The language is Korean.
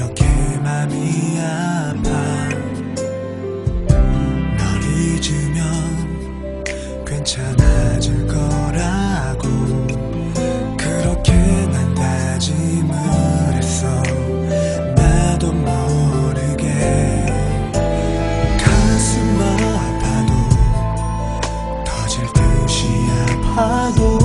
이렇게 맘이 아파. 널 잊으면 괜찮아질 거라고. 그렇게 난 다짐을 했어. 나도 모르게. 가슴 아파도 터질 듯이 아파도